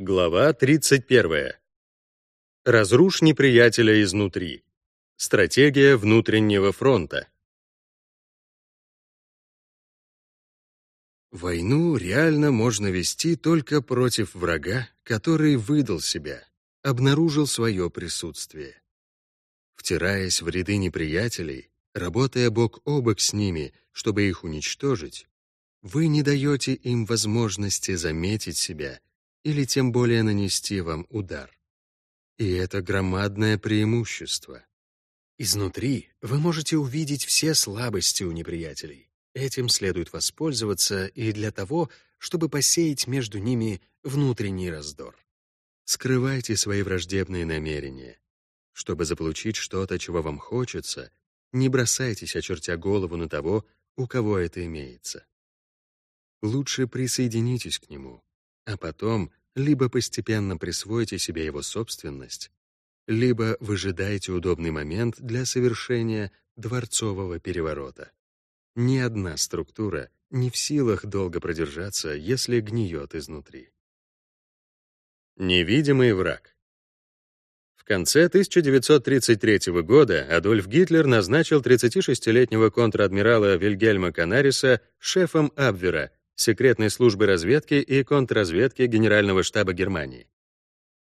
Глава 31. Разрушь неприятеля изнутри. Стратегия внутреннего фронта. Войну реально можно вести только против врага, который выдал себя, обнаружил свое присутствие. Втираясь в ряды неприятелей, работая бок о бок с ними, чтобы их уничтожить, вы не даете им возможности заметить себя или тем более нанести вам удар. И это громадное преимущество. Изнутри вы можете увидеть все слабости у неприятелей. Этим следует воспользоваться и для того, чтобы посеять между ними внутренний раздор. Скрывайте свои враждебные намерения. Чтобы заполучить что-то, чего вам хочется, не бросайтесь, очертя голову на того, у кого это имеется. Лучше присоединитесь к нему, а потом либо постепенно присвоите себе его собственность, либо выжидаете удобный момент для совершения дворцового переворота. Ни одна структура не в силах долго продержаться, если гниет изнутри. Невидимый враг. В конце 1933 года Адольф Гитлер назначил 36-летнего контр-адмирала Вильгельма Канариса шефом Абвера, секретной службы разведки и контрразведки Генерального штаба Германии.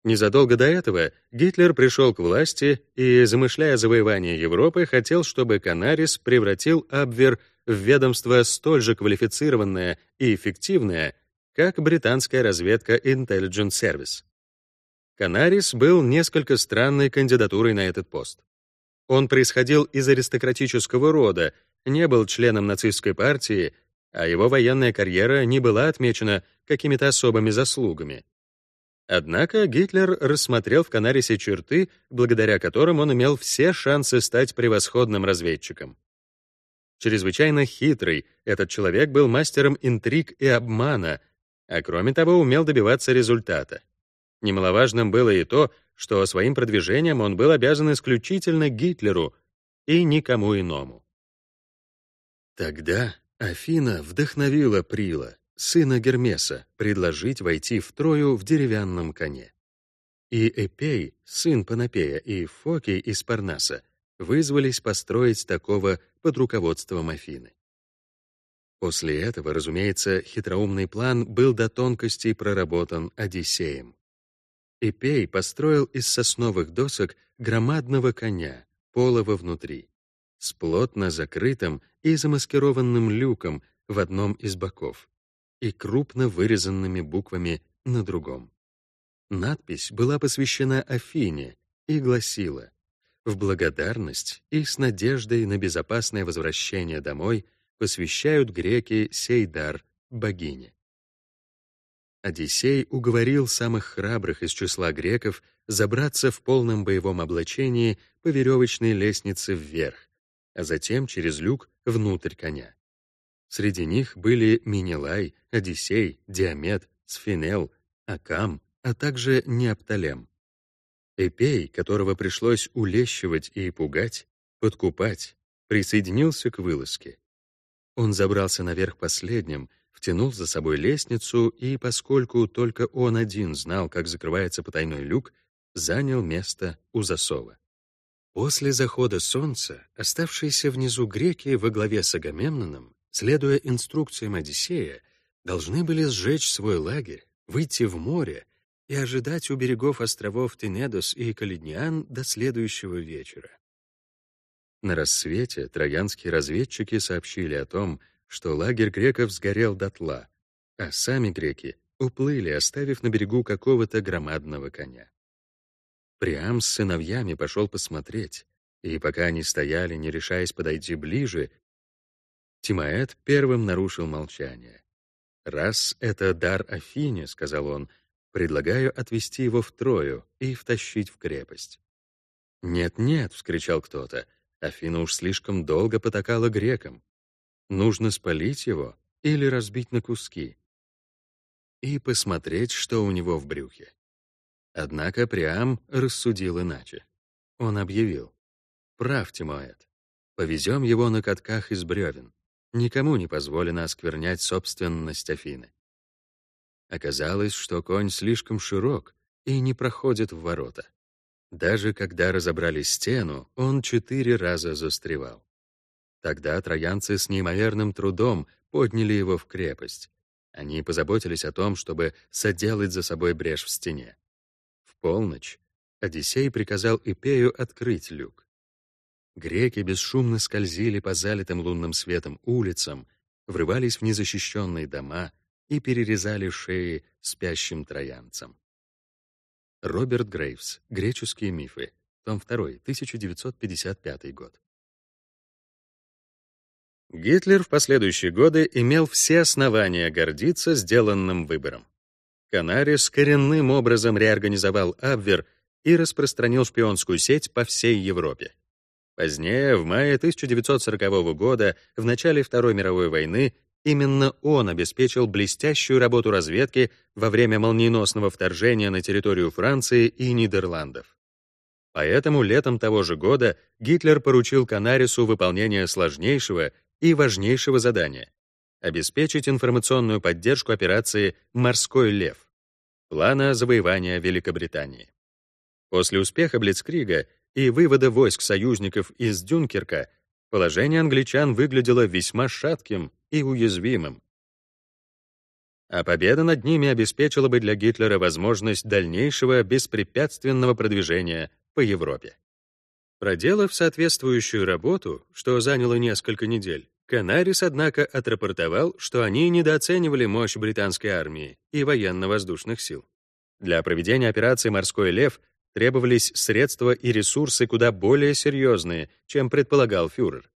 Незадолго до этого Гитлер пришел к власти и, замышляя завоевание Европы, хотел, чтобы Канарис превратил Абвер в ведомство столь же квалифицированное и эффективное, как британская разведка Intelligence Service. Канарис был несколько странной кандидатурой на этот пост. Он происходил из аристократического рода, не был членом нацистской партии а его военная карьера не была отмечена какими-то особыми заслугами. Однако Гитлер рассмотрел в Канарисе черты, благодаря которым он имел все шансы стать превосходным разведчиком. Чрезвычайно хитрый, этот человек был мастером интриг и обмана, а кроме того умел добиваться результата. Немаловажным было и то, что своим продвижением он был обязан исключительно Гитлеру и никому иному. Тогда Афина вдохновила Прила, сына Гермеса, предложить войти в Трою в деревянном коне. И Эпей, сын Панопея, и Фокий из Парнаса вызвались построить такого под руководством Афины. После этого, разумеется, хитроумный план был до тонкостей проработан Одиссеем. Эпей построил из сосновых досок громадного коня, полого внутри с плотно закрытым и замаскированным люком в одном из боков и крупно вырезанными буквами на другом. Надпись была посвящена Афине и гласила «В благодарность и с надеждой на безопасное возвращение домой посвящают греки сей дар богине». Одиссей уговорил самых храбрых из числа греков забраться в полном боевом облачении по веревочной лестнице вверх, а затем через люк внутрь коня. Среди них были Минилай, Одиссей, Диамет, Сфинел, Акам, а также Неопталем. Эпей, которого пришлось улещивать и пугать, подкупать, присоединился к вылазке. Он забрался наверх последним, втянул за собой лестницу и, поскольку только он один знал, как закрывается потайной люк, занял место у засова. После захода солнца оставшиеся внизу греки во главе с Агамемноном, следуя инструкциям Одиссея, должны были сжечь свой лагерь, выйти в море и ожидать у берегов островов Тенедос и Калидниан до следующего вечера. На рассвете троянские разведчики сообщили о том, что лагерь греков сгорел дотла, а сами греки уплыли, оставив на берегу какого-то громадного коня. Приам с сыновьями пошел посмотреть, и пока они стояли, не решаясь подойти ближе, Тимаэт первым нарушил молчание. «Раз это дар Афине, — сказал он, — предлагаю отвести его в Трою и втащить в крепость». «Нет-нет», — вскричал кто-то, — «Афина уж слишком долго потакала грекам. Нужно спалить его или разбить на куски и посмотреть, что у него в брюхе. Однако Приам рассудил иначе. Он объявил. «Прав, Тимоэт. Повезем его на катках из бревен. Никому не позволено осквернять собственность Афины». Оказалось, что конь слишком широк и не проходит в ворота. Даже когда разобрали стену, он четыре раза застревал. Тогда троянцы с неимоверным трудом подняли его в крепость. Они позаботились о том, чтобы соделать за собой брешь в стене. Полночь Одиссей приказал Ипею открыть люк. Греки бесшумно скользили по залитым лунным светом улицам, врывались в незащищенные дома и перерезали шеи спящим троянцам. Роберт Грейвс. Греческие мифы. Том 2. 1955 год. Гитлер в последующие годы имел все основания гордиться сделанным выбором. Канарис коренным образом реорганизовал Абвер и распространил шпионскую сеть по всей Европе. Позднее, в мае 1940 года, в начале Второй мировой войны, именно он обеспечил блестящую работу разведки во время молниеносного вторжения на территорию Франции и Нидерландов. Поэтому летом того же года Гитлер поручил Канарису выполнение сложнейшего и важнейшего задания — обеспечить информационную поддержку операции «Морской лев» — плана завоевания Великобритании. После успеха Блицкрига и вывода войск союзников из Дюнкерка положение англичан выглядело весьма шатким и уязвимым. А победа над ними обеспечила бы для Гитлера возможность дальнейшего беспрепятственного продвижения по Европе. Проделав соответствующую работу, что заняло несколько недель, Канарис, однако, отрапортовал, что они недооценивали мощь британской армии и военно-воздушных сил. Для проведения операции «Морской лев» требовались средства и ресурсы куда более серьезные, чем предполагал фюрер.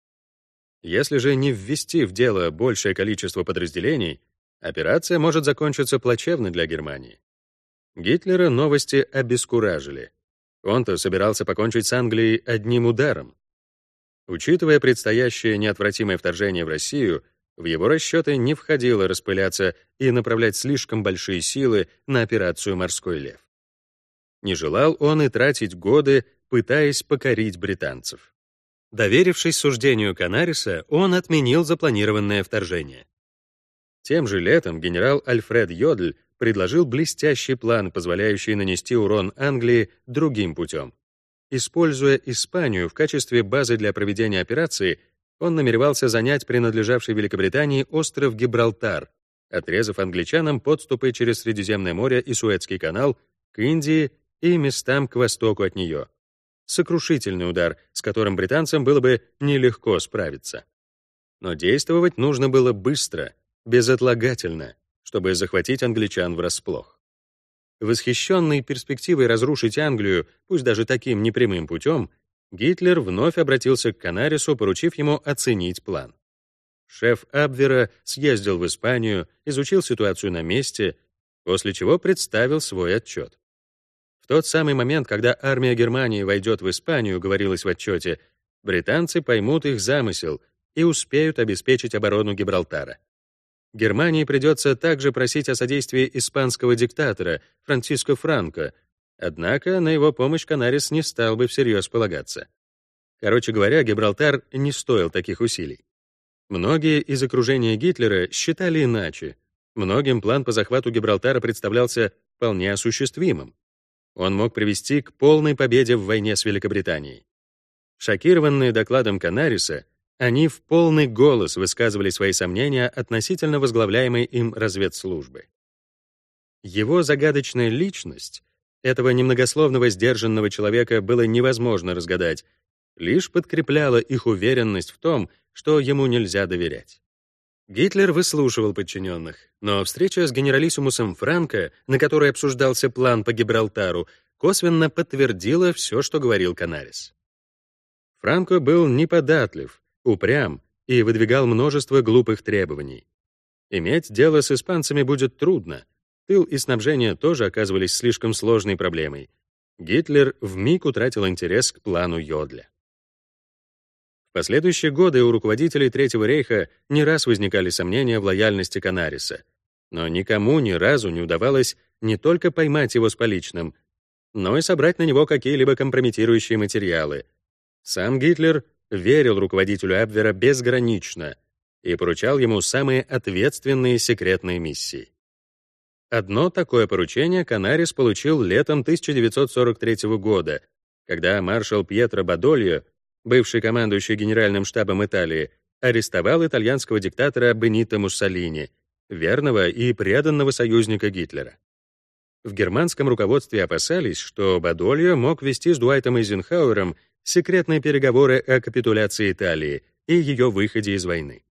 Если же не ввести в дело большее количество подразделений, операция может закончиться плачевно для Германии. Гитлера новости обескуражили. Он-то собирался покончить с Англией одним ударом. Учитывая предстоящее неотвратимое вторжение в Россию, в его расчеты не входило распыляться и направлять слишком большие силы на операцию «Морской лев». Не желал он и тратить годы, пытаясь покорить британцев. Доверившись суждению Канариса, он отменил запланированное вторжение. Тем же летом генерал Альфред Йодль предложил блестящий план, позволяющий нанести урон Англии другим путем. Используя Испанию в качестве базы для проведения операции, он намеревался занять принадлежавший Великобритании остров Гибралтар, отрезав англичанам подступы через Средиземное море и Суэцкий канал к Индии и местам к востоку от нее. Сокрушительный удар, с которым британцам было бы нелегко справиться. Но действовать нужно было быстро, безотлагательно, чтобы захватить англичан врасплох. Восхищенный перспективой разрушить Англию, пусть даже таким непрямым путем, Гитлер вновь обратился к Канарису, поручив ему оценить план. Шеф Абвера съездил в Испанию, изучил ситуацию на месте, после чего представил свой отчет. В тот самый момент, когда армия Германии войдет в Испанию, говорилось в отчете, британцы поймут их замысел и успеют обеспечить оборону Гибралтара. Германии придется также просить о содействии испанского диктатора Франциско Франко, однако на его помощь Канарис не стал бы всерьез полагаться. Короче говоря, Гибралтар не стоил таких усилий. Многие из окружения Гитлера считали иначе. Многим план по захвату Гибралтара представлялся вполне осуществимым он мог привести к полной победе в войне с Великобританией. Шокированные докладом Канариса, они в полный голос высказывали свои сомнения относительно возглавляемой им разведслужбы. Его загадочная личность, этого немногословного сдержанного человека было невозможно разгадать, лишь подкрепляла их уверенность в том, что ему нельзя доверять. Гитлер выслушивал подчиненных, но встреча с генералиссимусом Франко, на которой обсуждался план по Гибралтару, косвенно подтвердила все, что говорил Канарис. Франко был неподатлив, упрям и выдвигал множество глупых требований. Иметь дело с испанцами будет трудно. Тыл и снабжение тоже оказывались слишком сложной проблемой. Гитлер вмиг утратил интерес к плану Йодля последующие годы у руководителей Третьего рейха не раз возникали сомнения в лояльности Канариса, но никому ни разу не удавалось не только поймать его с поличным, но и собрать на него какие-либо компрометирующие материалы. Сам Гитлер верил руководителю Абвера безгранично и поручал ему самые ответственные секретные миссии. Одно такое поручение Канарис получил летом 1943 года, когда маршал Пьетро Бадольо, бывший командующий Генеральным штабом Италии, арестовал итальянского диктатора Бенито Муссолини, верного и преданного союзника Гитлера. В германском руководстве опасались, что Бадольо мог вести с Дуайтом Эйзенхауэром секретные переговоры о капитуляции Италии и ее выходе из войны.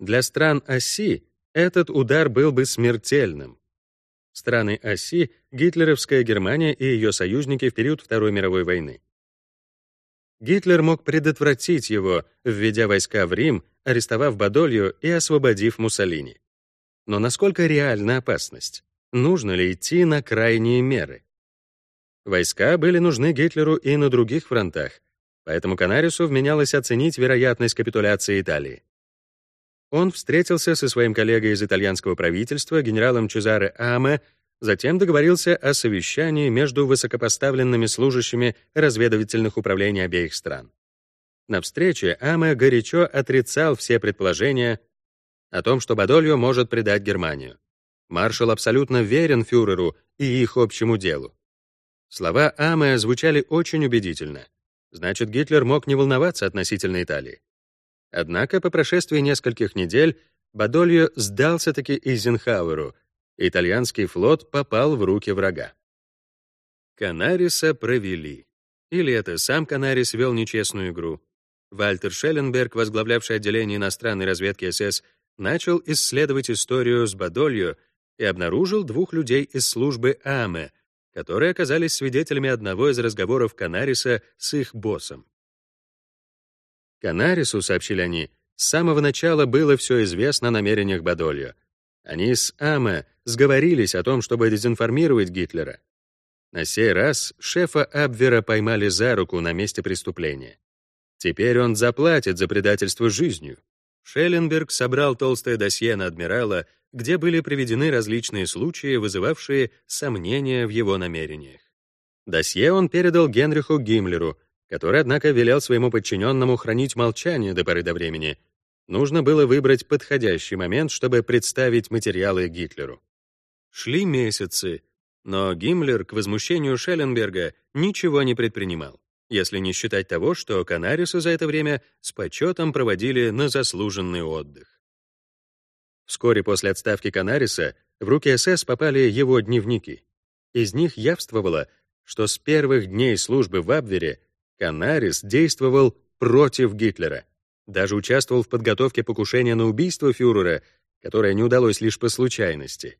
Для стран оси этот удар был бы смертельным. Страны оси — гитлеровская Германия и ее союзники в период Второй мировой войны. Гитлер мог предотвратить его, введя войска в Рим, арестовав Бадолью и освободив Муссолини. Но насколько реальна опасность? Нужно ли идти на крайние меры? Войска были нужны Гитлеру и на других фронтах, поэтому Канарису вменялось оценить вероятность капитуляции Италии. Он встретился со своим коллегой из итальянского правительства, генералом Чезаре Аме, затем договорился о совещании между высокопоставленными служащими разведывательных управлений обеих стран. На встрече Аме горячо отрицал все предположения о том, что Бадольо может предать Германию. Маршал абсолютно верен фюреру и их общему делу. Слова Аме звучали очень убедительно. Значит, Гитлер мог не волноваться относительно Италии. Однако по прошествии нескольких недель Бадольо сдался-таки Эйзенхауэру, итальянский флот попал в руки врага. Канариса провели. Или это сам Канарис вел нечестную игру. Вальтер Шелленберг, возглавлявший отделение иностранной разведки СС, начал исследовать историю с Бадольо и обнаружил двух людей из службы АМЭ, которые оказались свидетелями одного из разговоров Канариса с их боссом. Канарису, сообщили они, с самого начала было все известно о намерениях Бадольо. Они с Аме сговорились о том, чтобы дезинформировать Гитлера. На сей раз шефа Абвера поймали за руку на месте преступления. Теперь он заплатит за предательство жизнью. Шелленберг собрал толстое досье на адмирала, где были приведены различные случаи, вызывавшие сомнения в его намерениях. Досье он передал Генриху Гиммлеру, который, однако, велел своему подчиненному хранить молчание до поры до времени. Нужно было выбрать подходящий момент, чтобы представить материалы Гитлеру. Шли месяцы, но Гиммлер, к возмущению Шелленберга, ничего не предпринимал, если не считать того, что Канариса за это время с почетом проводили на заслуженный отдых. Вскоре после отставки Канариса в руки СС попали его дневники. Из них явствовало, что с первых дней службы в Абвере Канарис действовал против Гитлера, даже участвовал в подготовке покушения на убийство фюрера, которое не удалось лишь по случайности.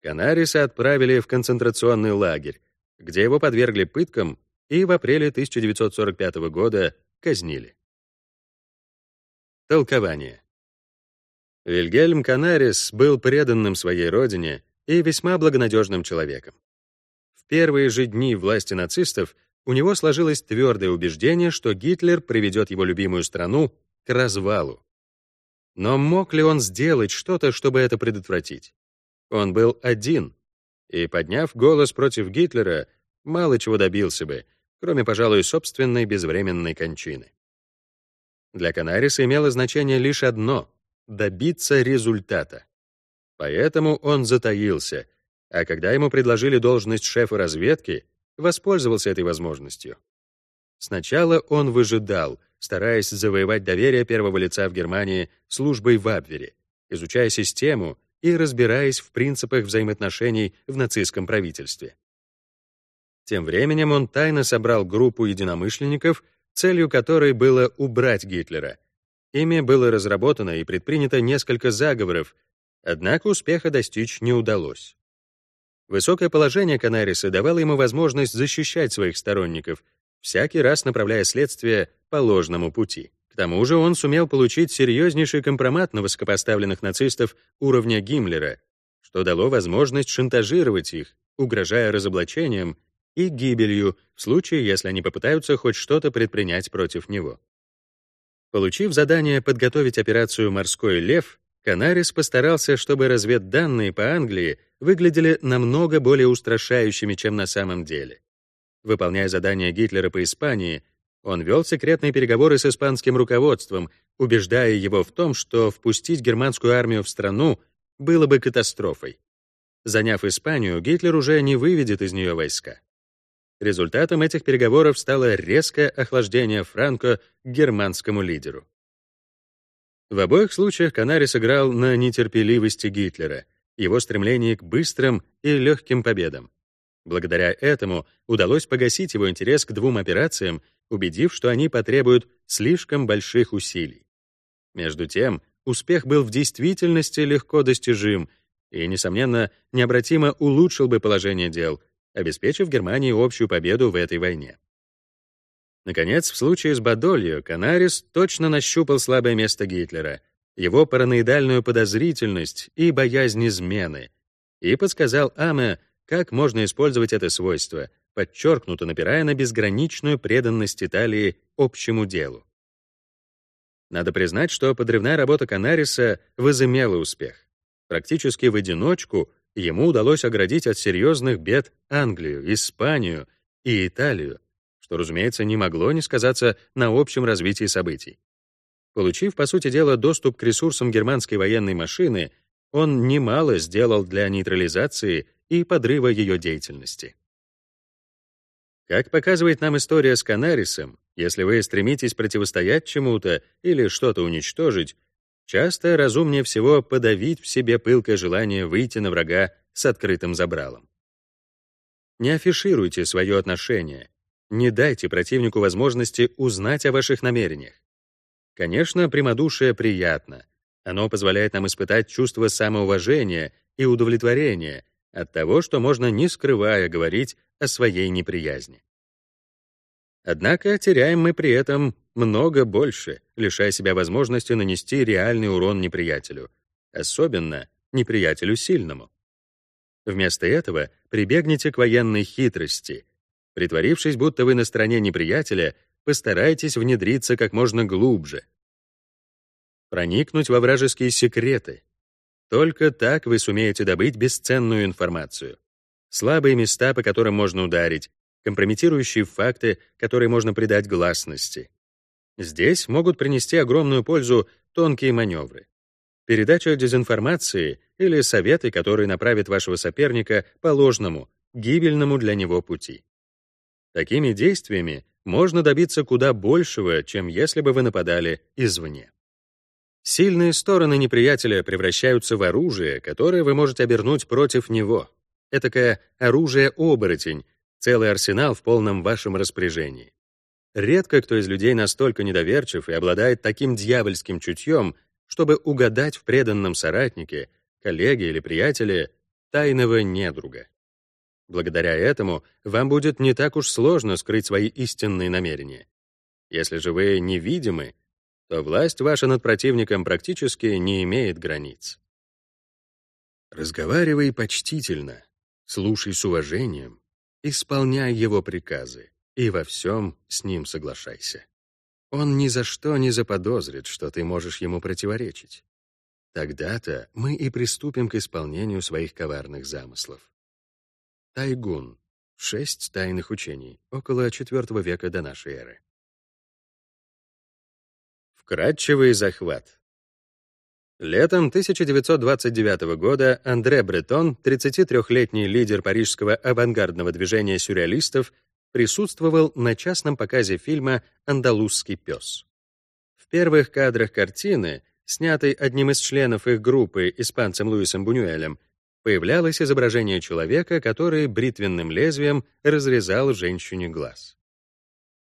Канариса отправили в концентрационный лагерь, где его подвергли пыткам и в апреле 1945 года казнили. Толкование. Вильгельм Канарис был преданным своей родине и весьма благонадежным человеком. В первые же дни власти нацистов у него сложилось твердое убеждение, что Гитлер приведет его любимую страну к развалу. Но мог ли он сделать что-то, чтобы это предотвратить? Он был один, и, подняв голос против Гитлера, мало чего добился бы, кроме, пожалуй, собственной безвременной кончины. Для Канариса имело значение лишь одно — добиться результата. Поэтому он затаился, а когда ему предложили должность шефа разведки, воспользовался этой возможностью. Сначала он выжидал, стараясь завоевать доверие первого лица в Германии службой в Абвере, изучая систему и разбираясь в принципах взаимоотношений в нацистском правительстве. Тем временем он тайно собрал группу единомышленников, целью которой было убрать Гитлера. Ими было разработано и предпринято несколько заговоров, однако успеха достичь не удалось. Высокое положение Канариса давало ему возможность защищать своих сторонников, всякий раз направляя следствие по ложному пути. К тому же он сумел получить серьезнейший компромат на высокопоставленных нацистов уровня Гиммлера, что дало возможность шантажировать их, угрожая разоблачением и гибелью в случае, если они попытаются хоть что-то предпринять против него. Получив задание подготовить операцию «Морской лев», Канарис постарался, чтобы разведданные по Англии выглядели намного более устрашающими, чем на самом деле. Выполняя задания Гитлера по Испании, он вел секретные переговоры с испанским руководством, убеждая его в том, что впустить германскую армию в страну было бы катастрофой. заняв Испанию, Гитлер уже не выведет из нее войска. Результатом этих переговоров стало резкое охлаждение Франко к германскому лидеру. В обоих случаях Канари сыграл на нетерпеливости Гитлера, его стремлении к быстрым и легким победам. Благодаря этому удалось погасить его интерес к двум операциям, убедив, что они потребуют слишком больших усилий. Между тем, успех был в действительности легко достижим и, несомненно, необратимо улучшил бы положение дел, обеспечив Германии общую победу в этой войне. Наконец, в случае с Бадолью Канарис точно нащупал слабое место Гитлера, его параноидальную подозрительность и боязнь измены, и подсказал Аме, как можно использовать это свойство, подчеркнуто напирая на безграничную преданность Италии общему делу. Надо признать, что подрывная работа Канариса возымела успех. Практически в одиночку ему удалось оградить от серьезных бед Англию, Испанию и Италию, что, разумеется, не могло не сказаться на общем развитии событий. Получив, по сути дела, доступ к ресурсам германской военной машины, он немало сделал для нейтрализации и подрыва ее деятельности. Как показывает нам история с Канарисом, если вы стремитесь противостоять чему-то или что-то уничтожить, часто разумнее всего подавить в себе пылкое желание выйти на врага с открытым забралом. Не афишируйте свое отношение, не дайте противнику возможности узнать о ваших намерениях. Конечно, прямодушие приятно. Оно позволяет нам испытать чувство самоуважения и удовлетворения от того, что можно, не скрывая, говорить о своей неприязни. Однако теряем мы при этом много больше, лишая себя возможности нанести реальный урон неприятелю, особенно неприятелю сильному. Вместо этого прибегните к военной хитрости. Притворившись, будто вы на стороне неприятеля, постарайтесь внедриться как можно глубже. Проникнуть во вражеские секреты. Только так вы сумеете добыть бесценную информацию. Слабые места, по которым можно ударить, компрометирующие факты, которые можно придать гласности. Здесь могут принести огромную пользу тонкие маневры. Передача дезинформации или советы, которые направят вашего соперника по ложному, гибельному для него пути. Такими действиями можно добиться куда большего, чем если бы вы нападали извне. Сильные стороны неприятеля превращаются в оружие, которое вы можете обернуть против него. Этакое оружие-оборотень, целый арсенал в полном вашем распоряжении. Редко кто из людей настолько недоверчив и обладает таким дьявольским чутьем, чтобы угадать в преданном соратнике, коллеге или приятеле тайного недруга. Благодаря этому вам будет не так уж сложно скрыть свои истинные намерения. Если же вы невидимы, то власть ваша над противником практически не имеет границ. Разговаривай почтительно, слушай с уважением, Исполняй его приказы и во всем с ним соглашайся. Он ни за что не заподозрит, что ты можешь ему противоречить. Тогда-то мы и приступим к исполнению своих коварных замыслов. Тайгун. Шесть тайных учений. Около IV века до нашей эры. Вкрадчивый захват. Летом 1929 года Андре Бретон, 33-летний лидер парижского авангардного движения сюрреалистов, присутствовал на частном показе фильма «Андалузский пес». В первых кадрах картины, снятой одним из членов их группы, испанцем Луисом Бунюэлем, появлялось изображение человека, который бритвенным лезвием разрезал женщине глаз.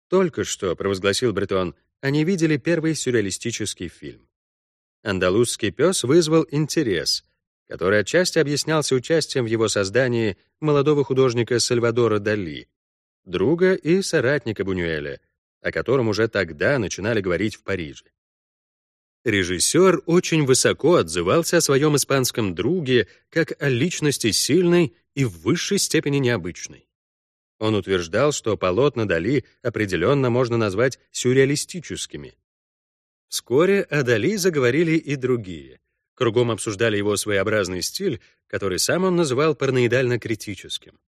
Только что, провозгласил Бретон, они видели первый сюрреалистический фильм. Андалузский пес вызвал интерес, который отчасти объяснялся участием в его создании молодого художника Сальвадора Дали, друга и соратника Бунюэля, о котором уже тогда начинали говорить в Париже. Режиссер очень высоко отзывался о своем испанском друге как о личности сильной и в высшей степени необычной. Он утверждал, что полотна Дали определенно можно назвать сюрреалистическими, Вскоре о Дали заговорили и другие. Кругом обсуждали его своеобразный стиль, который сам он называл параноидально-критическим.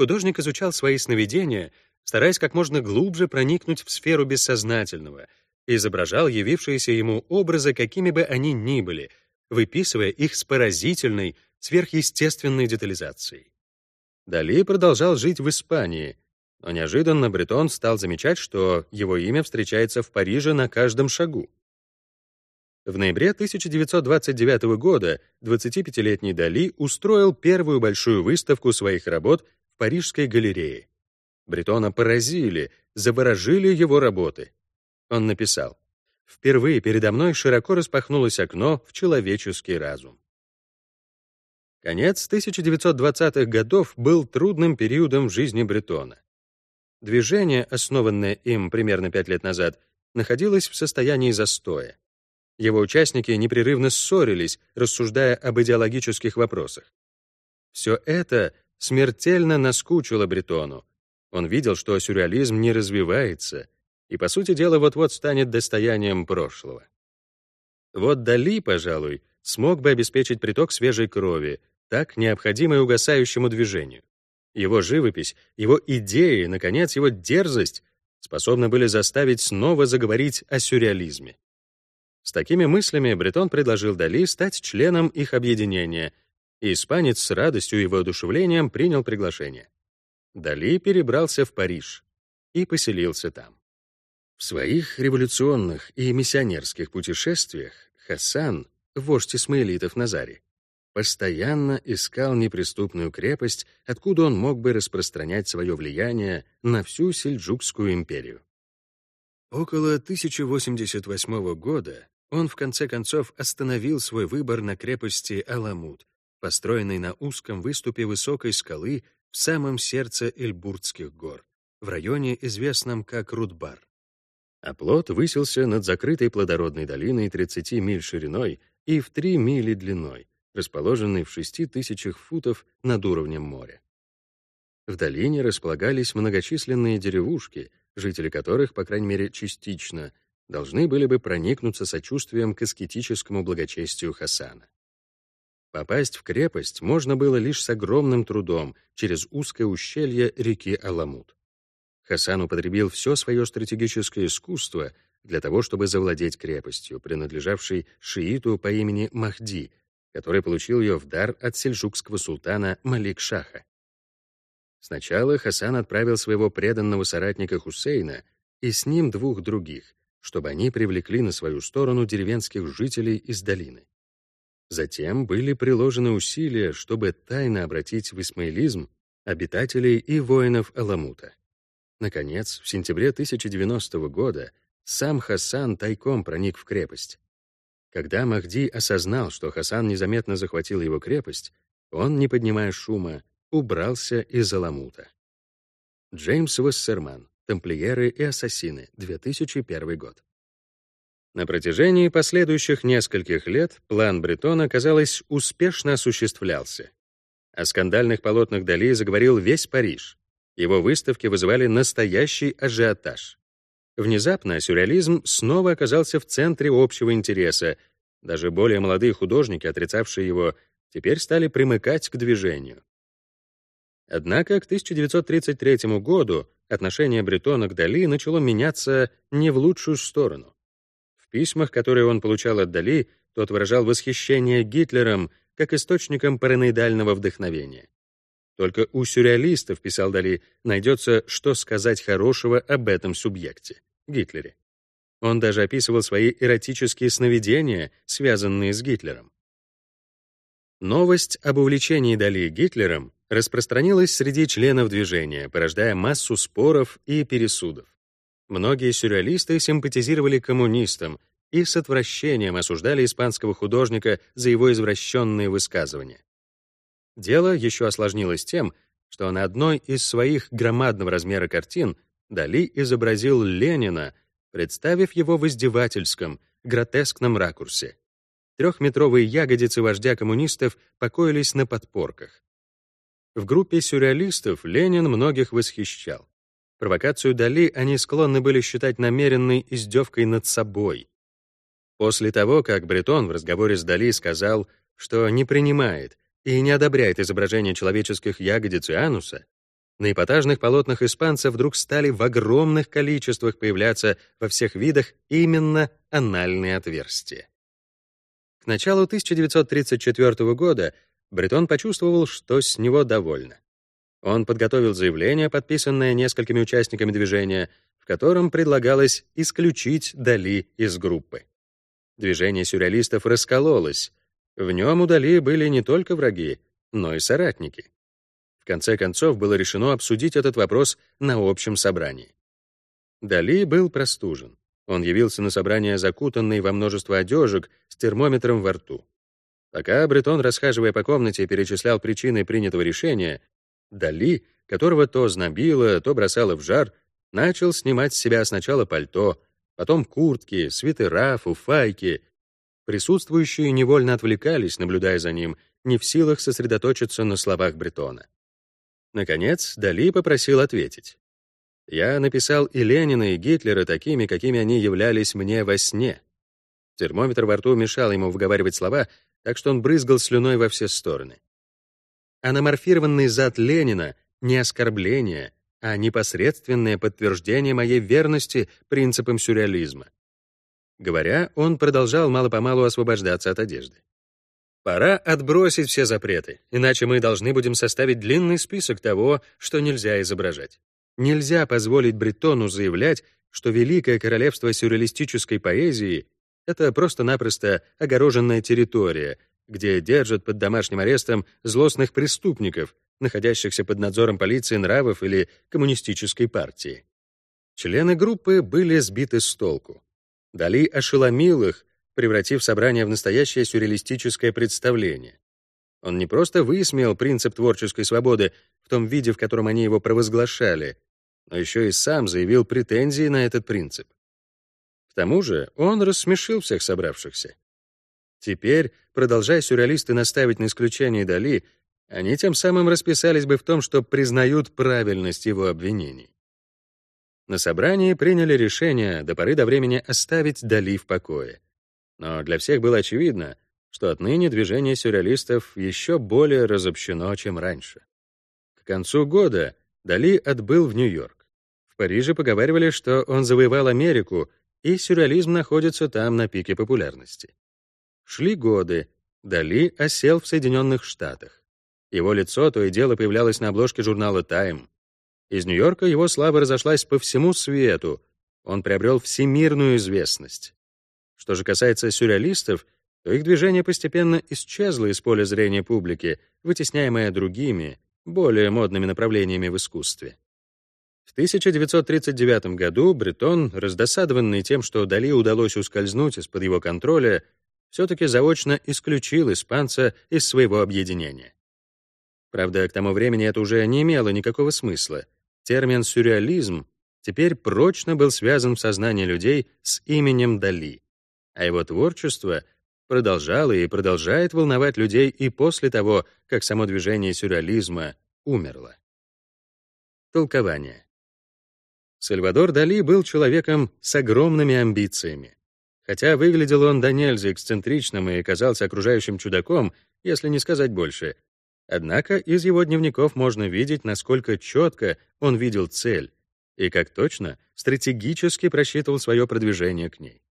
Художник изучал свои сновидения, стараясь как можно глубже проникнуть в сферу бессознательного, и изображал явившиеся ему образы, какими бы они ни были, выписывая их с поразительной, сверхъестественной детализацией. Дали продолжал жить в Испании, но неожиданно Бретон стал замечать, что его имя встречается в Париже на каждом шагу. В ноябре 1929 года 25-летний Дали устроил первую большую выставку своих работ Парижской галерее. Бретона поразили, заворожили его работы. Он написал, «Впервые передо мной широко распахнулось окно в человеческий разум». Конец 1920-х годов был трудным периодом в жизни Бретона. Движение, основанное им примерно пять лет назад, находилось в состоянии застоя. Его участники непрерывно ссорились, рассуждая об идеологических вопросах. Все это смертельно наскучило Бретону. Он видел, что сюрреализм не развивается и, по сути дела, вот-вот станет достоянием прошлого. Вот Дали, пожалуй, смог бы обеспечить приток свежей крови, так необходимой угасающему движению. Его живопись, его идеи, наконец, его дерзость способны были заставить снова заговорить о сюрреализме. С такими мыслями Бретон предложил Дали стать членом их объединения, испанец с радостью и воодушевлением принял приглашение. Дали перебрался в Париж и поселился там. В своих революционных и миссионерских путешествиях Хасан, вождь исмаилитов Назари, постоянно искал неприступную крепость, откуда он мог бы распространять свое влияние на всю Сельджукскую империю. Около 1088 года он в конце концов остановил свой выбор на крепости Аламут, построенной на узком выступе высокой скалы в самом сердце Эльбуртских гор, в районе, известном как Рудбар. Оплот высился над закрытой плодородной долиной 30 миль шириной и в 3 мили длиной, расположенной в 6 тысячах футов над уровнем моря. В долине располагались многочисленные деревушки, жители которых, по крайней мере частично, должны были бы проникнуться сочувствием к аскетическому благочестию Хасана. Попасть в крепость можно было лишь с огромным трудом через узкое ущелье реки Аламут. Хасан употребил все свое стратегическое искусство для того, чтобы завладеть крепостью, принадлежавшей шииту по имени Махди, который получил ее в дар от сельджукского султана Малик-Шаха. Сначала Хасан отправил своего преданного соратника Хусейна и с ним двух других, чтобы они привлекли на свою сторону деревенских жителей из долины. Затем были приложены усилия, чтобы тайно обратить в исмаилизм обитателей и воинов Аламута. Наконец, в сентябре 1090 года сам Хасан тайком проник в крепость. Когда Махди осознал, что Хасан незаметно захватил его крепость, он, не поднимая шума, убрался из Аламута. Джеймс Вассерман, «Тамплиеры и ассасины», 2001 год. На протяжении последующих нескольких лет план Бретона, казалось, успешно осуществлялся. О скандальных полотнах Дали заговорил весь Париж. Его выставки вызывали настоящий ажиотаж. Внезапно сюрреализм снова оказался в центре общего интереса. Даже более молодые художники, отрицавшие его, теперь стали примыкать к движению. Однако к 1933 году отношение Бретона к Дали начало меняться не в лучшую сторону. Письмах, которые он получал от Дали, тот выражал восхищение Гитлером как источником параноидального вдохновения. Только у сюрреалистов, писал Дали, найдется, что сказать хорошего об этом субъекте, Гитлере. Он даже описывал свои эротические сновидения, связанные с Гитлером. Новость об увлечении Дали Гитлером распространилась среди членов движения, порождая массу споров и пересудов. Многие сюрреалисты симпатизировали коммунистам и с отвращением осуждали испанского художника за его извращенные высказывания. Дело еще осложнилось тем, что на одной из своих громадного размера картин Дали изобразил Ленина, представив его в издевательском, гротескном ракурсе. Трехметровые ягодицы вождя коммунистов покоились на подпорках. В группе сюрреалистов Ленин многих восхищал. Провокацию Дали они склонны были считать намеренной издевкой над собой. После того, как Бретон в разговоре с Дали сказал, что не принимает и не одобряет изображение человеческих ягодиц и ануса, на эпатажных полотнах испанцев вдруг стали в огромных количествах появляться во всех видах именно анальные отверстия. К началу 1934 года Бретон почувствовал, что с него довольно. Он подготовил заявление, подписанное несколькими участниками движения, в котором предлагалось исключить Дали из группы. Движение сюрреалистов раскололось. В нем у Дали были не только враги, но и соратники. В конце концов, было решено обсудить этот вопрос на общем собрании. Дали был простужен. Он явился на собрание закутанный во множество одежек с термометром во рту. Пока Бретон, расхаживая по комнате, перечислял причины принятого решения, Дали, которого то знобило, то бросало в жар, начал снимать с себя сначала пальто, потом куртки, свитера, фуфайки. Присутствующие невольно отвлекались, наблюдая за ним, не в силах сосредоточиться на словах Бретона. Наконец, Дали попросил ответить. «Я написал и Ленина, и Гитлера такими, какими они являлись мне во сне». Термометр во рту мешал ему выговаривать слова, так что он брызгал слюной во все стороны. Аноморфированный зад Ленина — не оскорбление, а непосредственное подтверждение моей верности принципам сюрреализма. Говоря, он продолжал мало-помалу освобождаться от одежды. Пора отбросить все запреты, иначе мы должны будем составить длинный список того, что нельзя изображать. Нельзя позволить Бретону заявлять, что великое королевство сюрреалистической поэзии — это просто-напросто огороженная территория, где держат под домашним арестом злостных преступников, находящихся под надзором полиции нравов или коммунистической партии. Члены группы были сбиты с толку. Дали ошеломил их, превратив собрание в настоящее сюрреалистическое представление. Он не просто высмеял принцип творческой свободы в том виде, в котором они его провозглашали, но еще и сам заявил претензии на этот принцип. К тому же он рассмешил всех собравшихся. Теперь, продолжая сюрреалисты наставить на исключение Дали, они тем самым расписались бы в том, что признают правильность его обвинений. На собрании приняли решение до поры до времени оставить Дали в покое. Но для всех было очевидно, что отныне движение сюрреалистов еще более разобщено, чем раньше. К концу года Дали отбыл в Нью-Йорк. В Париже поговаривали, что он завоевал Америку, и сюрреализм находится там на пике популярности. Шли годы. Дали осел в Соединенных Штатах. Его лицо то и дело появлялось на обложке журнала Time. Из Нью-Йорка его слава разошлась по всему свету. Он приобрел всемирную известность. Что же касается сюрреалистов, то их движение постепенно исчезло из поля зрения публики, вытесняемое другими, более модными направлениями в искусстве. В 1939 году Бретон, раздосадованный тем, что Дали удалось ускользнуть из-под его контроля, все-таки заочно исключил испанца из своего объединения. Правда, к тому времени это уже не имело никакого смысла. Термин «сюрреализм» теперь прочно был связан в сознании людей с именем Дали, а его творчество продолжало и продолжает волновать людей и после того, как само движение сюрреализма умерло. Толкование. Сальвадор Дали был человеком с огромными амбициями. Хотя выглядел он до нельзя эксцентричным и казался окружающим чудаком, если не сказать больше. Однако из его дневников можно видеть, насколько четко он видел цель и как точно стратегически просчитывал свое продвижение к ней.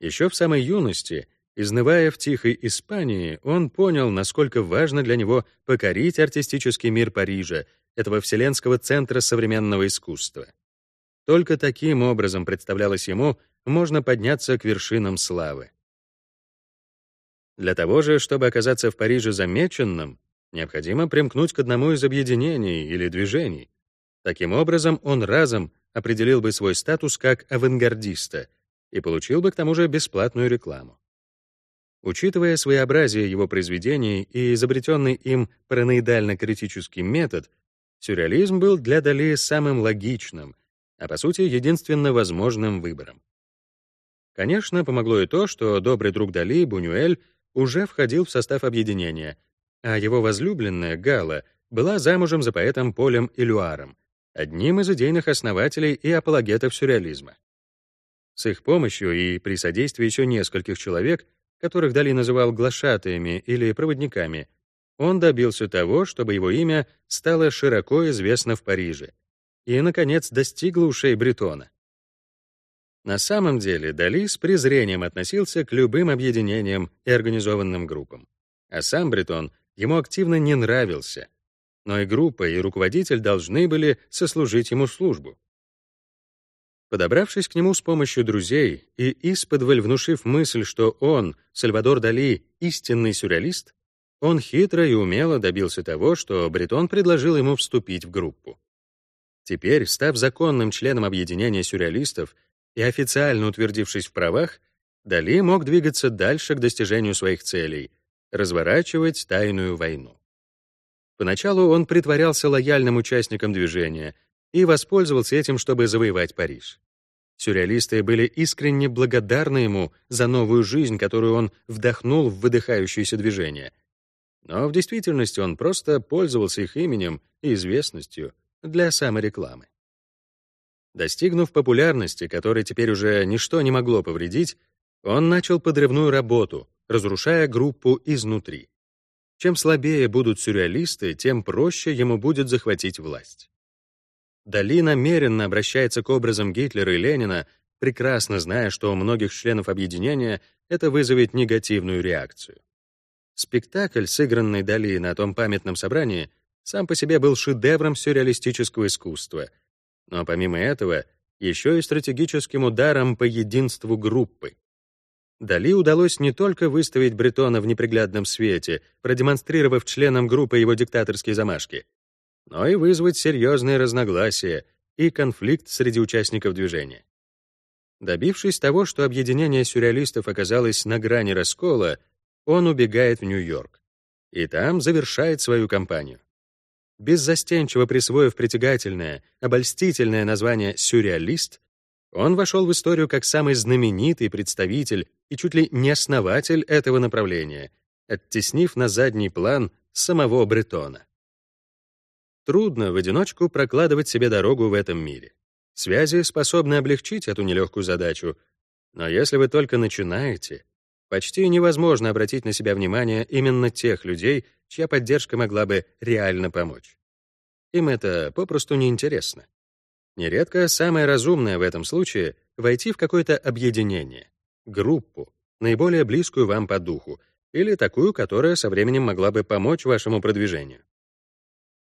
Еще в самой юности, изнывая в тихой Испании, он понял, насколько важно для него покорить артистический мир Парижа, этого вселенского центра современного искусства. Только таким образом представлялось ему, можно подняться к вершинам славы. Для того же, чтобы оказаться в Париже замеченным, необходимо примкнуть к одному из объединений или движений. Таким образом, он разом определил бы свой статус как авангардиста и получил бы к тому же бесплатную рекламу. Учитывая своеобразие его произведений и изобретенный им параноидально-критический метод, сюрреализм был для Дали самым логичным, а по сути единственно возможным выбором. Конечно, помогло и то, что добрый друг Дали, Бунюэль, уже входил в состав объединения, а его возлюбленная, Гала, была замужем за поэтом Полем Илюаром, одним из идейных основателей и апологетов сюрреализма. С их помощью и при содействии еще нескольких человек, которых Дали называл глашатаями или проводниками, он добился того, чтобы его имя стало широко известно в Париже и, наконец, достигло ушей Бретона. На самом деле Дали с презрением относился к любым объединениям и организованным группам. А сам Бретон ему активно не нравился, но и группа, и руководитель должны были сослужить ему службу. Подобравшись к нему с помощью друзей и исподволь внушив мысль, что он, Сальвадор Дали, истинный сюрреалист, он хитро и умело добился того, что Бретон предложил ему вступить в группу. Теперь, став законным членом объединения сюрреалистов и официально утвердившись в правах, Дали мог двигаться дальше к достижению своих целей — разворачивать тайную войну. Поначалу он притворялся лояльным участником движения и воспользовался этим, чтобы завоевать Париж. Сюрреалисты были искренне благодарны ему за новую жизнь, которую он вдохнул в выдыхающееся движение. Но в действительности он просто пользовался их именем и известностью для саморекламы. Достигнув популярности, которой теперь уже ничто не могло повредить, он начал подрывную работу, разрушая группу изнутри. Чем слабее будут сюрреалисты, тем проще ему будет захватить власть. Дали намеренно обращается к образам Гитлера и Ленина, прекрасно зная, что у многих членов объединения это вызовет негативную реакцию. Спектакль, сыгранный Дали на том памятном собрании, сам по себе был шедевром сюрреалистического искусства, но помимо этого еще и стратегическим ударом по единству группы. Дали удалось не только выставить Бретона в неприглядном свете, продемонстрировав членам группы его диктаторские замашки, но и вызвать серьезные разногласия и конфликт среди участников движения. Добившись того, что объединение сюрреалистов оказалось на грани раскола, он убегает в Нью-Йорк и там завершает свою кампанию. Беззастенчиво присвоив притягательное, обольстительное название «сюрреалист», он вошел в историю как самый знаменитый представитель и чуть ли не основатель этого направления, оттеснив на задний план самого Бретона. Трудно в одиночку прокладывать себе дорогу в этом мире. Связи способны облегчить эту нелегкую задачу, но если вы только начинаете, почти невозможно обратить на себя внимание именно тех людей, чья поддержка могла бы реально помочь. Им это попросту неинтересно. Нередко самое разумное в этом случае — войти в какое-то объединение, группу, наиболее близкую вам по духу, или такую, которая со временем могла бы помочь вашему продвижению.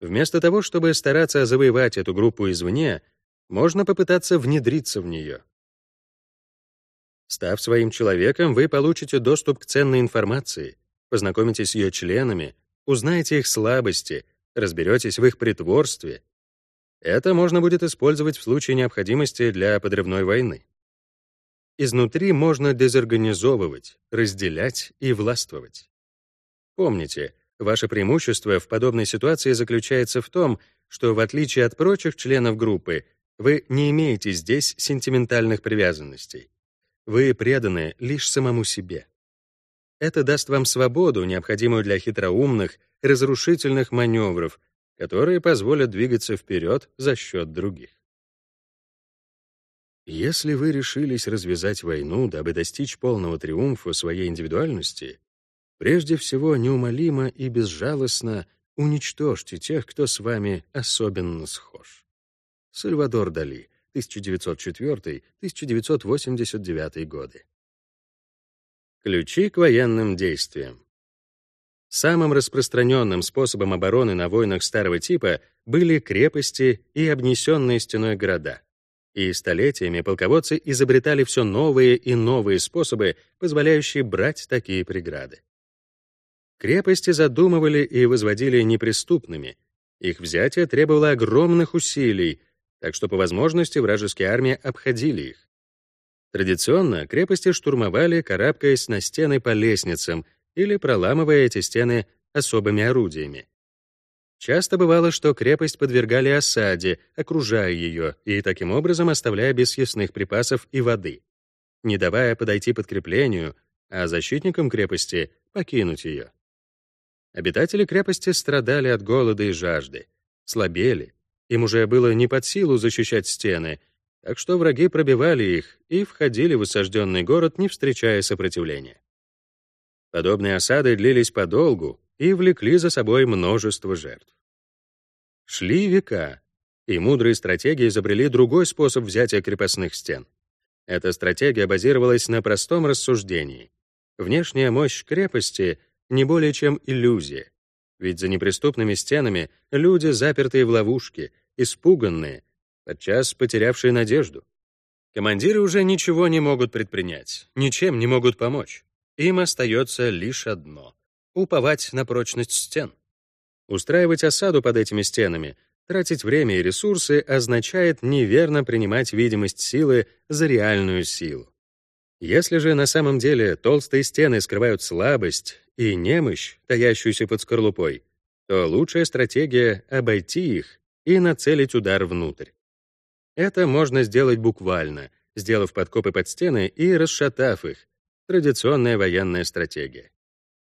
Вместо того, чтобы стараться завоевать эту группу извне, можно попытаться внедриться в нее. Став своим человеком, вы получите доступ к ценной информации, познакомитесь с ее членами, узнаете их слабости, разберетесь в их притворстве, это можно будет использовать в случае необходимости для подрывной войны. Изнутри можно дезорганизовывать, разделять и властвовать. Помните, ваше преимущество в подобной ситуации заключается в том, что в отличие от прочих членов группы, вы не имеете здесь сентиментальных привязанностей. Вы преданы лишь самому себе. Это даст вам свободу, необходимую для хитроумных, разрушительных маневров, которые позволят двигаться вперед за счет других. Если вы решились развязать войну, дабы достичь полного триумфа своей индивидуальности, прежде всего неумолимо и безжалостно уничтожьте тех, кто с вами особенно схож. Сальвадор Дали, 1904-1989 годы. Ключи к военным действиям. Самым распространенным способом обороны на войнах старого типа были крепости и обнесенные стеной города. И столетиями полководцы изобретали все новые и новые способы, позволяющие брать такие преграды. Крепости задумывали и возводили неприступными. Их взятие требовало огромных усилий, так что по возможности вражеские армии обходили их. Традиционно крепости штурмовали, карабкаясь на стены по лестницам — или проламывая эти стены особыми орудиями. Часто бывало, что крепость подвергали осаде, окружая ее и таким образом оставляя без съестных припасов и воды, не давая подойти подкреплению, а защитникам крепости покинуть ее. Обитатели крепости страдали от голода и жажды, слабели, им уже было не под силу защищать стены, так что враги пробивали их и входили в осажденный город, не встречая сопротивления. Подобные осады длились подолгу и влекли за собой множество жертв. Шли века, и мудрые стратеги изобрели другой способ взятия крепостных стен. Эта стратегия базировалась на простом рассуждении. Внешняя мощь крепости — не более чем иллюзия. Ведь за неприступными стенами люди, запертые в ловушке, испуганные, подчас потерявшие надежду. Командиры уже ничего не могут предпринять, ничем не могут помочь. Им остается лишь одно — уповать на прочность стен. Устраивать осаду под этими стенами, тратить время и ресурсы означает неверно принимать видимость силы за реальную силу. Если же на самом деле толстые стены скрывают слабость и немощь, таящуюся под скорлупой, то лучшая стратегия — обойти их и нацелить удар внутрь. Это можно сделать буквально, сделав подкопы под стены и расшатав их. Традиционная военная стратегия.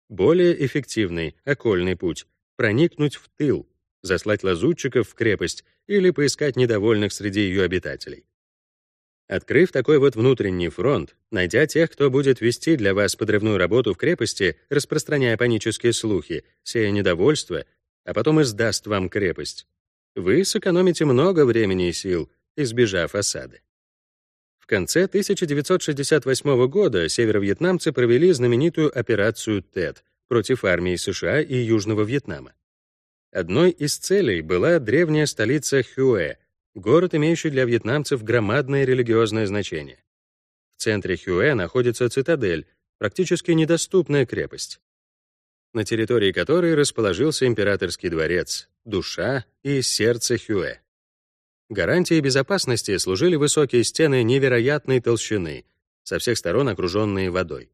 Более эффективный, окольный путь — проникнуть в тыл, заслать лазутчиков в крепость или поискать недовольных среди ее обитателей. Открыв такой вот внутренний фронт, найдя тех, кто будет вести для вас подрывную работу в крепости, распространяя панические слухи, сея недовольство, а потом и сдаст вам крепость, вы сэкономите много времени и сил, избежав осады. В конце 1968 года северо-вьетнамцы провели знаменитую операцию ТЭД против армии США и Южного Вьетнама. Одной из целей была древняя столица Хюэ — город, имеющий для вьетнамцев громадное религиозное значение. В центре Хюэ находится цитадель, практически недоступная крепость, на территории которой расположился императорский дворец, душа и сердце Хюэ. Гарантией безопасности служили высокие стены невероятной толщины, со всех сторон окруженные водой.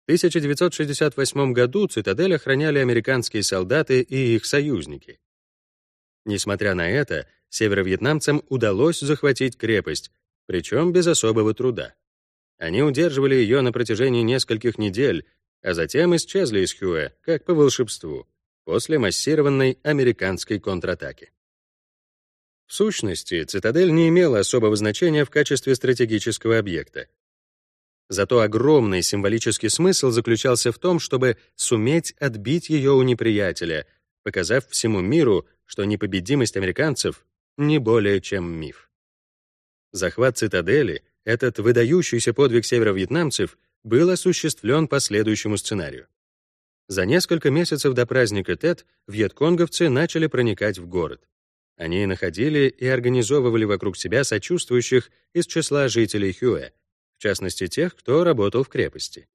В 1968 году цитадель охраняли американские солдаты и их союзники. Несмотря на это, северо-вьетнамцам удалось захватить крепость, причем без особого труда. Они удерживали ее на протяжении нескольких недель, а затем исчезли из Хюэ, как по волшебству, после массированной американской контратаки. В сущности, цитадель не имела особого значения в качестве стратегического объекта. Зато огромный символический смысл заключался в том, чтобы суметь отбить ее у неприятеля, показав всему миру, что непобедимость американцев не более чем миф. Захват цитадели, этот выдающийся подвиг северо-вьетнамцев, был осуществлен по следующему сценарию. За несколько месяцев до праздника Тет вьетконговцы начали проникать в город. Они находили и организовывали вокруг себя сочувствующих из числа жителей Хюэ, в частности тех, кто работал в крепости.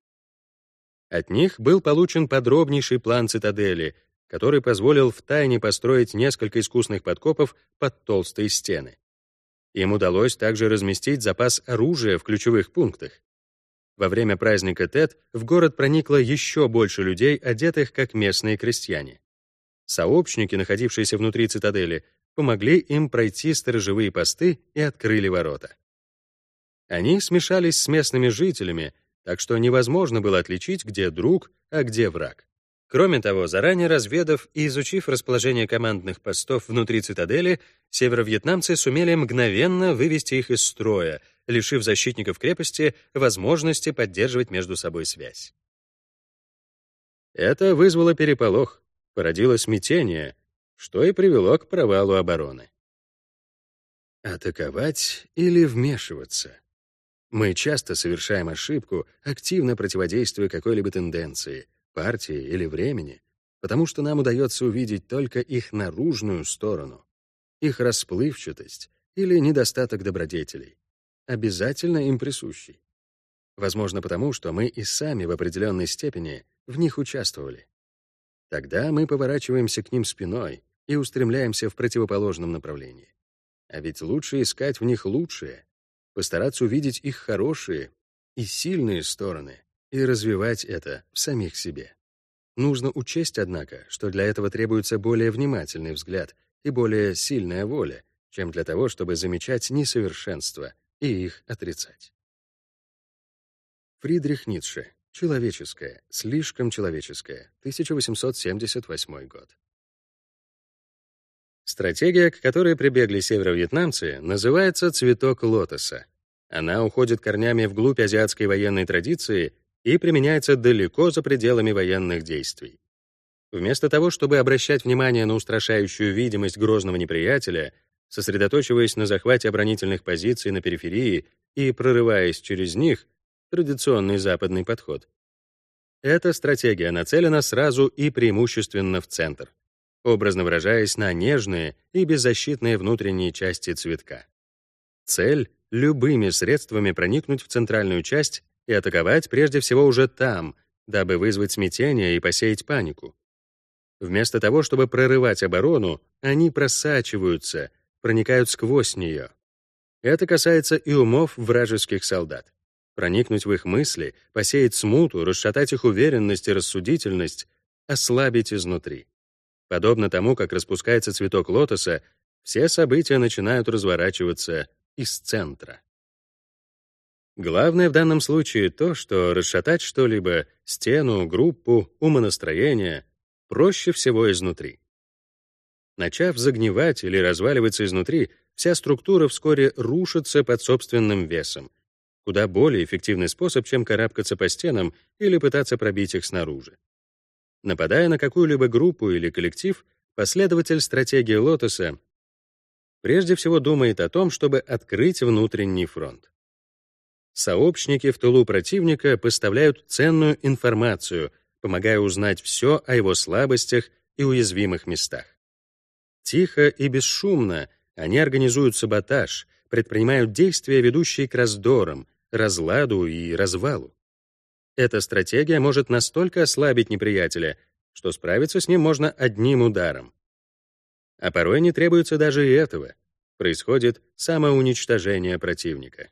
От них был получен подробнейший план цитадели, который позволил втайне построить несколько искусных подкопов под толстые стены. Им удалось также разместить запас оружия в ключевых пунктах. Во время праздника Тет в город проникло еще больше людей, одетых как местные крестьяне. Сообщники, находившиеся внутри цитадели, помогли им пройти сторожевые посты и открыли ворота. Они смешались с местными жителями, так что невозможно было отличить, где друг, а где враг. Кроме того, заранее разведав и изучив расположение командных постов внутри цитадели, северо-вьетнамцы сумели мгновенно вывести их из строя, лишив защитников крепости возможности поддерживать между собой связь. Это вызвало переполох, породило смятение, что и привело к провалу обороны. Атаковать или вмешиваться? Мы часто совершаем ошибку, активно противодействуя какой-либо тенденции — партии или времени, потому что нам удается увидеть только их наружную сторону, их расплывчатость или недостаток добродетелей, обязательно им присущий. Возможно, потому что мы и сами в определенной степени в них участвовали. Тогда мы поворачиваемся к ним спиной и устремляемся в противоположном направлении. А ведь лучше искать в них лучшее, постараться увидеть их хорошие и сильные стороны, и развивать это в самих себе. Нужно учесть, однако, что для этого требуется более внимательный взгляд и более сильная воля, чем для того, чтобы замечать несовершенства и их отрицать. Фридрих Ницше. Человеческое, слишком человеческое. 1878 год. Стратегия, к которой прибегли северо-вьетнамцы, называется «цветок лотоса». Она уходит корнями вглубь азиатской военной традиции и применяется далеко за пределами военных действий. Вместо того, чтобы обращать внимание на устрашающую видимость грозного неприятеля, сосредоточиваясь на захвате оборонительных позиций на периферии и прорываясь через них, традиционный западный подход, Эта стратегия нацелена сразу и преимущественно в центр, образно выражаясь на нежные и беззащитные внутренние части цветка. Цель — любыми средствами проникнуть в центральную часть и атаковать прежде всего уже там, дабы вызвать смятение и посеять панику. Вместо того, чтобы прорывать оборону, они просачиваются, проникают сквозь нее. Это касается и умов вражеских солдат. Проникнуть в их мысли, посеять смуту, расшатать их уверенность и рассудительность, ослабить изнутри. Подобно тому, как распускается цветок лотоса, все события начинают разворачиваться из центра. Главное в данном случае то, что расшатать что-либо, стену, группу, умонастроение, проще всего изнутри. Начав загнивать или разваливаться изнутри, вся структура вскоре рушится под собственным весом. Куда более эффективный способ, чем карабкаться по стенам или пытаться пробить их снаружи. Нападая на какую-либо группу или коллектив, последователь стратегии Лотоса прежде всего думает о том, чтобы открыть внутренний фронт. Сообщники в тылу противника поставляют ценную информацию, помогая узнать все о его слабостях и уязвимых местах. Тихо и бесшумно они организуют саботаж, предпринимают действия, ведущие к раздорам, разладу и развалу. Эта стратегия может настолько ослабить неприятеля, что справиться с ним можно одним ударом. А порой не требуется даже и этого. Происходит самоуничтожение противника.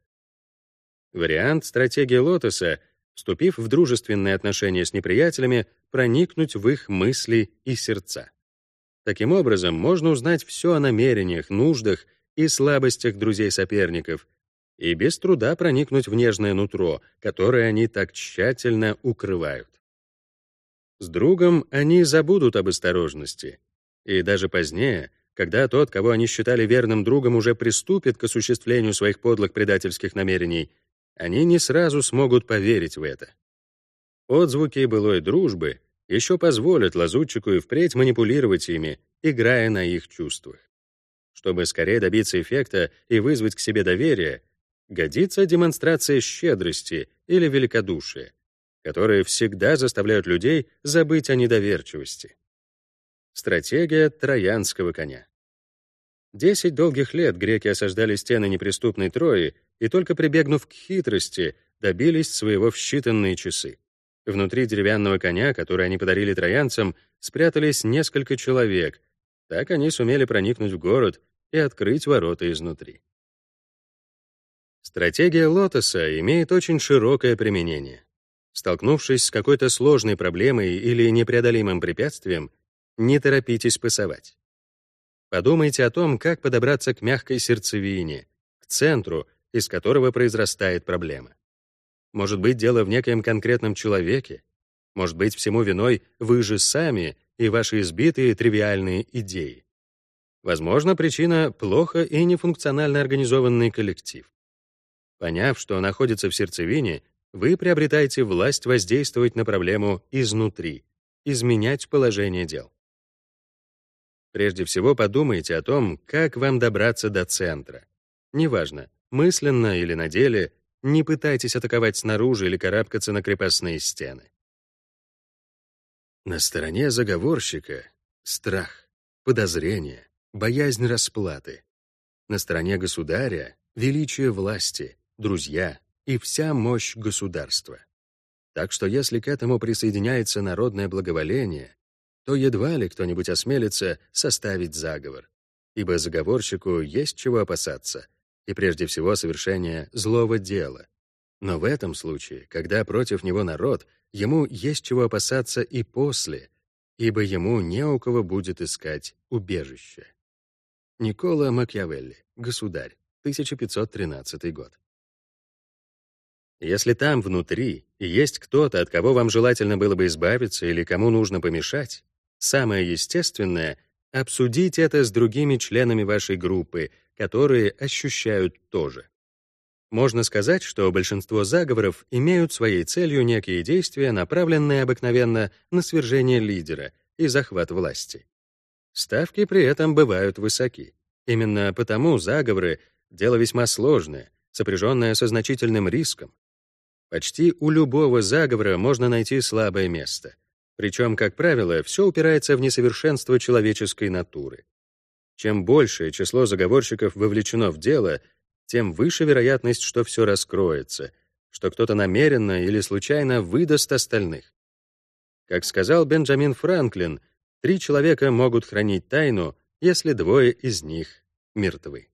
Вариант стратегии Лотоса вступив в дружественные отношения с неприятелями, проникнуть в их мысли и сердца. Таким образом, можно узнать все о намерениях, нуждах и слабостях друзей-соперников и без труда проникнуть в нежное нутро, которое они так тщательно укрывают. С другом они забудут об осторожности, и даже позднее, когда тот, кого они считали верным другом, уже приступит к осуществлению своих подлых предательских намерений — они не сразу смогут поверить в это. Отзвуки былой дружбы еще позволят лазутчику и впредь манипулировать ими, играя на их чувствах. Чтобы скорее добиться эффекта и вызвать к себе доверие, годится демонстрация щедрости или великодушия, которые всегда заставляют людей забыть о недоверчивости. Стратегия троянского коня. Десять долгих лет греки осаждали стены неприступной Трои и только прибегнув к хитрости, добились своего в считанные часы. Внутри деревянного коня, который они подарили троянцам, спрятались несколько человек. Так они сумели проникнуть в город и открыть ворота изнутри. Стратегия Лотоса имеет очень широкое применение. Столкнувшись с какой-то сложной проблемой или непреодолимым препятствием, не торопитесь пасовать. Подумайте о том, как подобраться к мягкой сердцевине, к центру, из которого произрастает проблема. Может быть, дело в некоем конкретном человеке, может быть, всему виной вы же сами и ваши избитые тривиальные идеи. Возможно, причина — плохо и нефункционально организованный коллектив. Поняв, что находится в сердцевине, вы приобретаете власть воздействовать на проблему изнутри, изменять положение дел. Прежде всего подумайте о том, как вам добраться до центра. Неважно, мысленно или на деле, не пытайтесь атаковать снаружи или карабкаться на крепостные стены. На стороне заговорщика — страх, подозрение, боязнь расплаты. На стороне государя — величие власти, друзья и вся мощь государства. Так что если к этому присоединяется народное благоволение, то едва ли кто-нибудь осмелится составить заговор, ибо заговорщику есть чего опасаться, и прежде всего совершения злого дела. Но в этом случае, когда против него народ, ему есть чего опасаться и после, ибо ему не у кого будет искать убежище. Никола Макиавелли, Государь, 1513 год. Если там, внутри, есть кто-то, от кого вам желательно было бы избавиться или кому нужно помешать, Самое естественное — обсудить это с другими членами вашей группы, которые ощущают то же. Можно сказать, что большинство заговоров имеют своей целью некие действия, направленные обыкновенно на свержение лидера и захват власти. Ставки при этом бывают высоки. Именно потому заговоры — дело весьма сложное, сопряженное со значительным риском. Почти у любого заговора можно найти слабое место. Причем, как правило, все упирается в несовершенство человеческой натуры. Чем большее число заговорщиков вовлечено в дело, тем выше вероятность, что все раскроется, что кто-то намеренно или случайно выдаст остальных. Как сказал Бенджамин Франклин, три человека могут хранить тайну, если двое из них мертвы.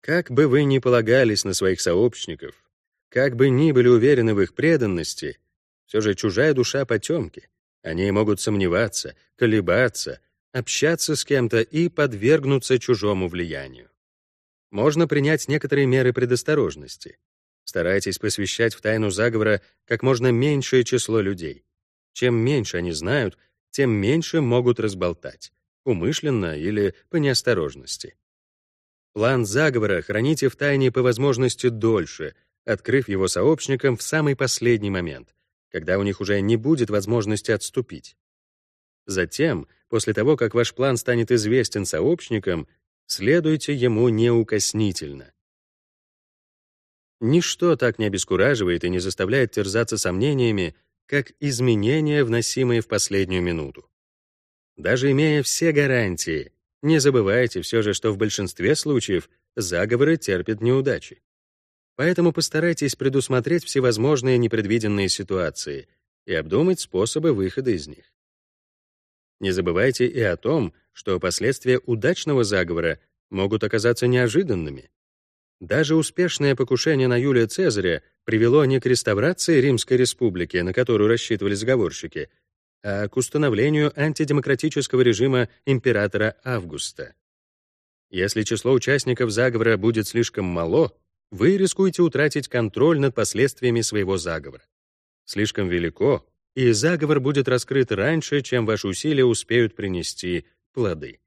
Как бы вы ни полагались на своих сообщников, как бы ни были уверены в их преданности, все же чужая душа потемки. Они могут сомневаться, колебаться, общаться с кем-то и подвергнуться чужому влиянию. Можно принять некоторые меры предосторожности. Старайтесь посвящать в тайну заговора как можно меньшее число людей. Чем меньше они знают, тем меньше могут разболтать, умышленно или по неосторожности. План заговора храните в тайне по возможности дольше, открыв его сообщникам в самый последний момент, когда у них уже не будет возможности отступить. Затем, после того, как ваш план станет известен сообщникам, следуйте ему неукоснительно. Ничто так не обескураживает и не заставляет терзаться сомнениями, как изменения, вносимые в последнюю минуту. Даже имея все гарантии, не забывайте все же, что в большинстве случаев заговоры терпят неудачи. Поэтому постарайтесь предусмотреть всевозможные непредвиденные ситуации и обдумать способы выхода из них. Не забывайте и о том, что последствия удачного заговора могут оказаться неожиданными. Даже успешное покушение на Юлия Цезаря привело не к реставрации Римской республики, на которую рассчитывали заговорщики, а к установлению антидемократического режима императора Августа. Если число участников заговора будет слишком мало, вы рискуете утратить контроль над последствиями своего заговора. Слишком велико, и заговор будет раскрыт раньше, чем ваши усилия успеют принести плоды.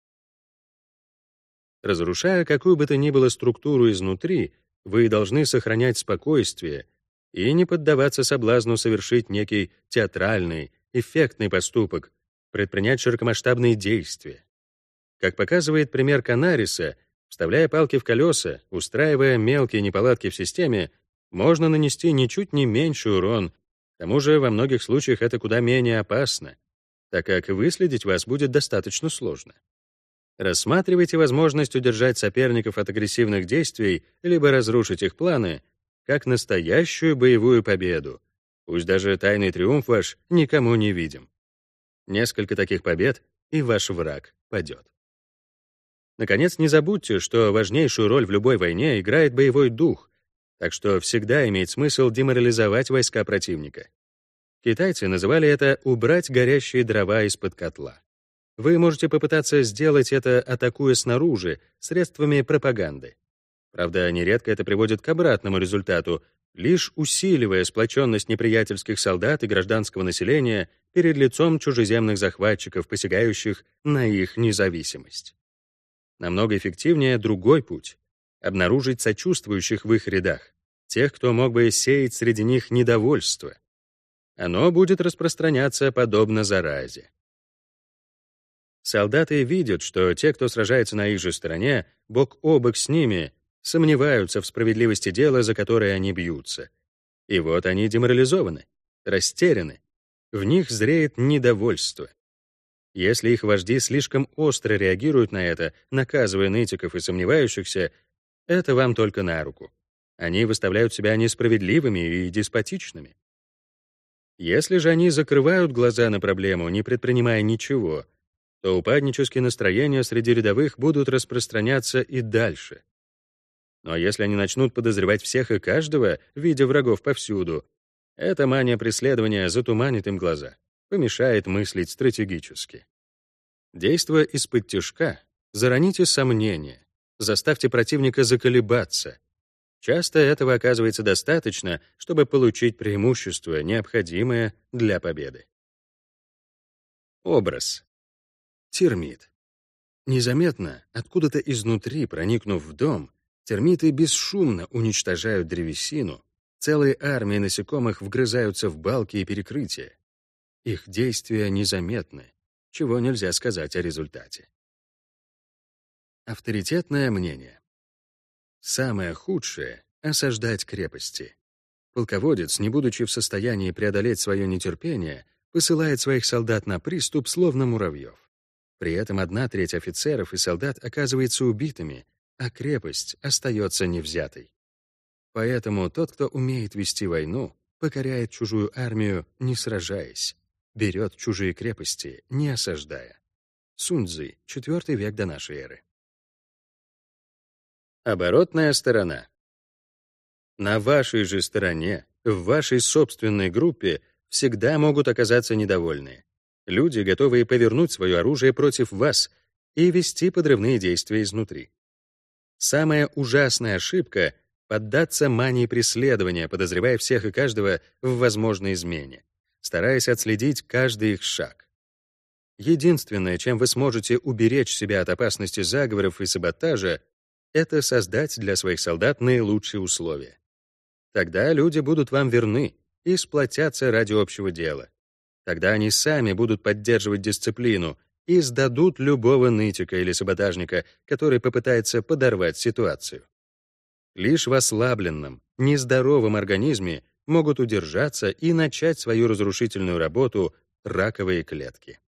Разрушая какую бы то ни было структуру изнутри, вы должны сохранять спокойствие и не поддаваться соблазну совершить некий театральный, эффектный поступок, предпринять широкомасштабные действия. Как показывает пример Канариса, вставляя палки в колеса, устраивая мелкие неполадки в системе, можно нанести ничуть не меньший урон к тому же во многих случаях это куда менее опасно, так как выследить вас будет достаточно сложно. Рассматривайте возможность удержать соперников от агрессивных действий либо разрушить их планы как настоящую боевую победу. Пусть даже тайный триумф ваш никому не видим. Несколько таких побед, и ваш враг падет. Наконец, не забудьте, что важнейшую роль в любой войне играет боевой дух, так что всегда имеет смысл деморализовать войска противника. Китайцы называли это «убрать горящие дрова из-под котла». Вы можете попытаться сделать это, атакуя снаружи, средствами пропаганды. Правда, нередко это приводит к обратному результату, лишь усиливая сплоченность неприятельских солдат и гражданского населения перед лицом чужеземных захватчиков, посягающих на их независимость. Намного эффективнее другой путь обнаружить сочувствующих в их рядах, тех, кто мог бы сеять среди них недовольство. Оно будет распространяться подобно заразе. Солдаты видят, что те, кто сражается на их же стороне, бок о бок с ними, сомневаются в справедливости дела, за которое они бьются. И вот они деморализованы, растеряны. В них зреет недовольство. Если их вожди слишком остро реагируют на это, наказывая нытиков и сомневающихся, это вам только на руку. Они выставляют себя несправедливыми и деспотичными. Если же они закрывают глаза на проблему, не предпринимая ничего, то упаднические настроения среди рядовых будут распространяться и дальше. Но если они начнут подозревать всех и каждого, видя врагов повсюду, эта мания преследования затуманит им глаза, помешает мыслить стратегически. Действуя из-под тяжка, зароните сомнения, заставьте противника заколебаться. Часто этого оказывается достаточно, чтобы получить преимущество, необходимое для победы. Образ. Термит. Незаметно, откуда-то изнутри, проникнув в дом, термиты бесшумно уничтожают древесину, целые армии насекомых вгрызаются в балки и перекрытия. Их действия незаметны, чего нельзя сказать о результате. Авторитетное мнение. Самое худшее — осаждать крепости. Полководец, не будучи в состоянии преодолеть свое нетерпение, посылает своих солдат на приступ, словно муравьев. При этом одна треть офицеров и солдат оказывается убитыми, а крепость остается невзятой. Поэтому тот, кто умеет вести войну, покоряет чужую армию, не сражаясь, берет чужие крепости, не осаждая. Суньцзы, IV век до нашей эры. Оборотная сторона. На вашей же стороне, в вашей собственной группе всегда могут оказаться недовольные. Люди, готовые повернуть свое оружие против вас и вести подрывные действия изнутри. Самая ужасная ошибка — поддаться мании преследования, подозревая всех и каждого в возможной измене, стараясь отследить каждый их шаг. Единственное, чем вы сможете уберечь себя от опасности заговоров и саботажа, это создать для своих солдат наилучшие условия. Тогда люди будут вам верны и сплотятся ради общего дела. Тогда они сами будут поддерживать дисциплину и сдадут любого нытика или саботажника, который попытается подорвать ситуацию. Лишь в ослабленном, нездоровом организме могут удержаться и начать свою разрушительную работу раковые клетки.